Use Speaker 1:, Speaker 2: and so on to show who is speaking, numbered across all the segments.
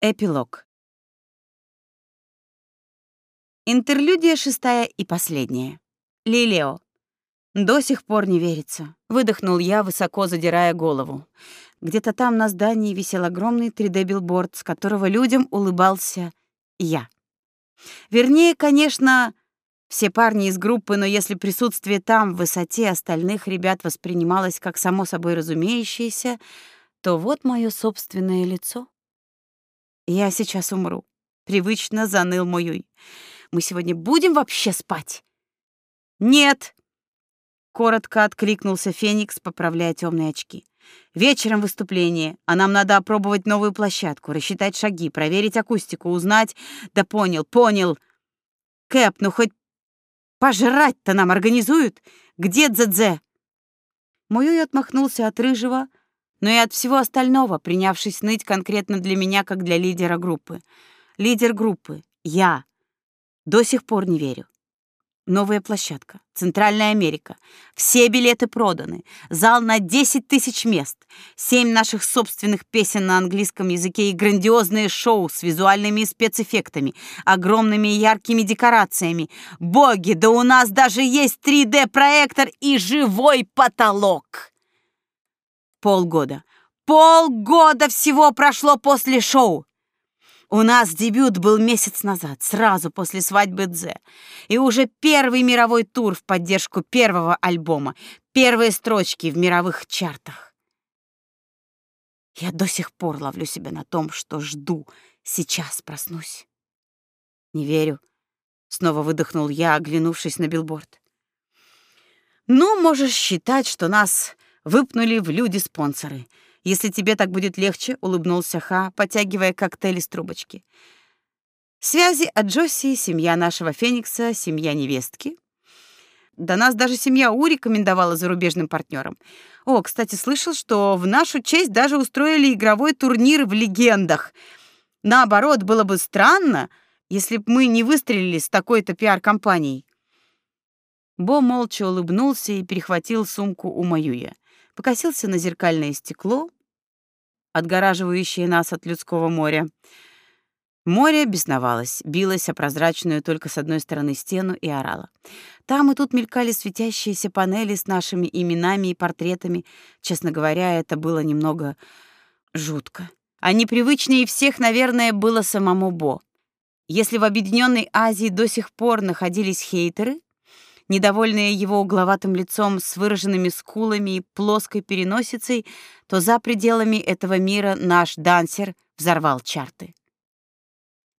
Speaker 1: Эпилог. Интерлюдия шестая и последняя. Лилео. До сих пор не верится. Выдохнул я, высоко задирая голову. Где-то там на здании висел огромный 3D-билборд, с которого людям улыбался я. Вернее, конечно, все парни из группы, но если присутствие там в высоте остальных ребят воспринималось как само собой разумеющееся, то вот мое собственное лицо. Я сейчас умру. Привычно заныл Моюй. Мы сегодня будем вообще спать? Нет, коротко откликнулся Феникс, поправляя темные очки. Вечером выступление, а нам надо опробовать новую площадку, рассчитать шаги, проверить акустику, узнать. Да понял, понял. Кэп, ну хоть пожрать-то нам организуют? Где Дзэдзе? Моюй отмахнулся от рыжего, но и от всего остального, принявшись ныть конкретно для меня, как для лидера группы. Лидер группы. Я. До сих пор не верю. Новая площадка. Центральная Америка. Все билеты проданы. Зал на 10 тысяч мест. Семь наших собственных песен на английском языке и грандиозные шоу с визуальными спецэффектами, огромными яркими декорациями. Боги, да у нас даже есть 3D-проектор и живой потолок. Полгода. Полгода всего прошло после шоу. У нас дебют был месяц назад, сразу после свадьбы Дзе. И уже первый мировой тур в поддержку первого альбома, первые строчки в мировых чартах. Я до сих пор ловлю себя на том, что жду, сейчас проснусь. Не верю, снова выдохнул я, оглянувшись на билборд. Ну, можешь считать, что нас выпнули в люди-спонсоры. Если тебе так будет легче, улыбнулся Ха, потягивая коктейль из трубочки. Связи от Джосси, семья нашего Феникса, семья невестки. Да нас даже семья У рекомендовала зарубежным партнерам. О, кстати, слышал, что в нашу честь даже устроили игровой турнир в легендах. Наоборот, было бы странно, если бы мы не выстрелили с такой-то пиар-компанией. Бо молча улыбнулся и перехватил сумку у Маюя покосился на зеркальное стекло, отгораживающее нас от людского моря. Море бесновалось, билось о прозрачную только с одной стороны стену и орало. Там и тут мелькали светящиеся панели с нашими именами и портретами. Честно говоря, это было немного жутко. А непривычнее всех, наверное, было самому Бо. Если в Объединенной Азии до сих пор находились хейтеры, недовольные его угловатым лицом с выраженными скулами и плоской переносицей, то за пределами этого мира наш дансер взорвал чарты.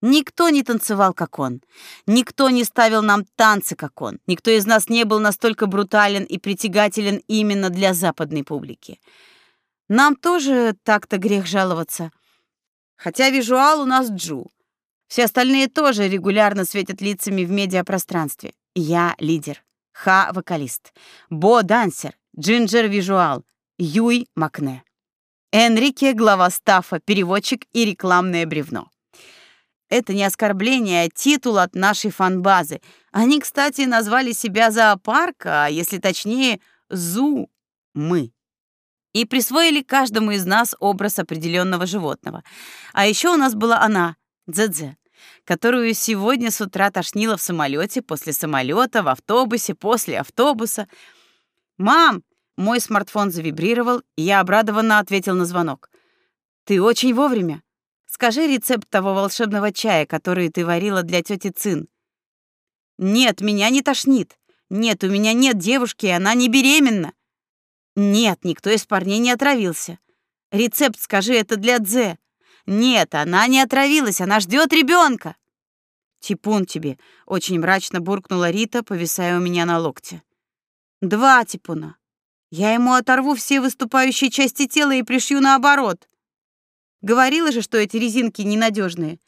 Speaker 1: Никто не танцевал, как он. Никто не ставил нам танцы, как он. Никто из нас не был настолько брутален и притягателен именно для западной публики. Нам тоже так-то грех жаловаться. Хотя визуал у нас Джу. Все остальные тоже регулярно светят лицами в медиапространстве. Я лидер, Ха вокалист, Бо дансер, Джинджер визуал, Юй Макне. Энрике глава стафа, переводчик и рекламное бревно. Это не оскорбление, а титул от нашей фанбазы. Они, кстати, назвали себя зоопарк, а если точнее, зу мы. И присвоили каждому из нас образ определенного животного. А еще у нас была она, Дзэдзе которую сегодня с утра тошнило в самолете, после самолета, в автобусе, после автобуса. «Мам!» — мой смартфон завибрировал, и я обрадованно ответил на звонок. «Ты очень вовремя. Скажи рецепт того волшебного чая, который ты варила для тети Цин». «Нет, меня не тошнит. Нет, у меня нет девушки, и она не беременна». «Нет, никто из парней не отравился. Рецепт скажи, это для Дзе. Нет, она не отравилась, она ждет ребенка. Типун тебе, очень мрачно буркнула Рита, повисая у меня на локте. Два типуна. Я ему оторву все выступающие части тела и пришью наоборот. Говорила же, что эти резинки ненадежные.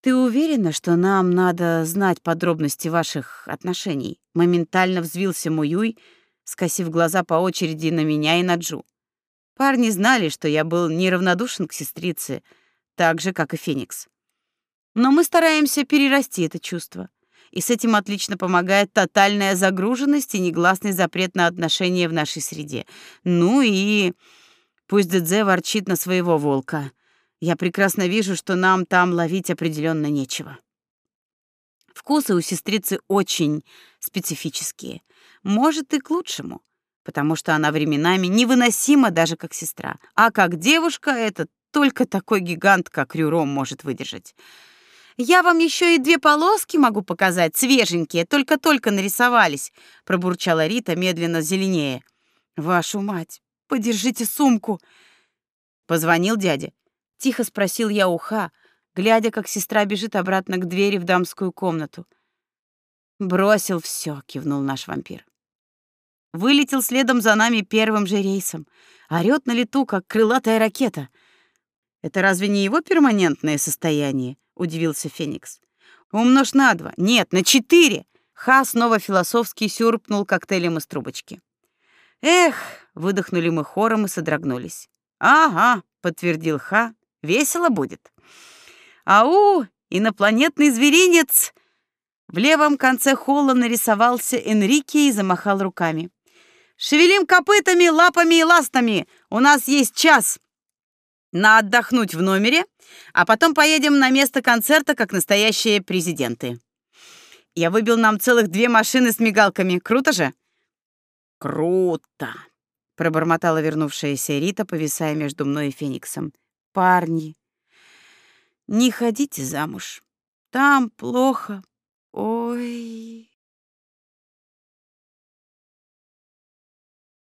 Speaker 1: Ты уверена, что нам надо знать подробности ваших отношений? Моментально взвился Муюй, скосив глаза по очереди на меня и на Джу. Парни знали, что я был неравнодушен к сестрице, так же, как и Феникс. Но мы стараемся перерасти это чувство. И с этим отлично помогает тотальная загруженность и негласный запрет на отношения в нашей среде. Ну и пусть Дедзе ворчит на своего волка. Я прекрасно вижу, что нам там ловить определенно нечего. Вкусы у сестрицы очень специфические. Может, и к лучшему, потому что она временами невыносима даже как сестра, а как девушка это только такой гигант, как Рюром, может выдержать. Я вам еще и две полоски могу показать, свеженькие, только-только нарисовались, пробурчала Рита медленно зеленее. Вашу мать, подержите сумку. Позвонил дядя. Тихо спросил я уха, глядя, как сестра бежит обратно к двери в дамскую комнату. Бросил все, кивнул наш вампир. Вылетел следом за нами первым же рейсом. Орёт на лету, как крылатая ракета. Это разве не его перманентное состояние? удивился Феникс. Умножь на два. Нет, на четыре. Ха снова философски сюрпнул коктейлем из трубочки. Эх, выдохнули мы хором и содрогнулись. Ага, подтвердил Ха. Весело будет. Ау, инопланетный зверинец. В левом конце холла нарисовался Энрике и замахал руками. Шевелим копытами, лапами и ластами. У нас есть час на отдохнуть в номере, а потом поедем на место концерта, как настоящие президенты. Я выбил нам целых две машины с мигалками. Круто же? Круто, пробормотала вернувшаяся Рита, повисая между мной и Фениксом. Парни, не ходите замуж. Там плохо. Ой.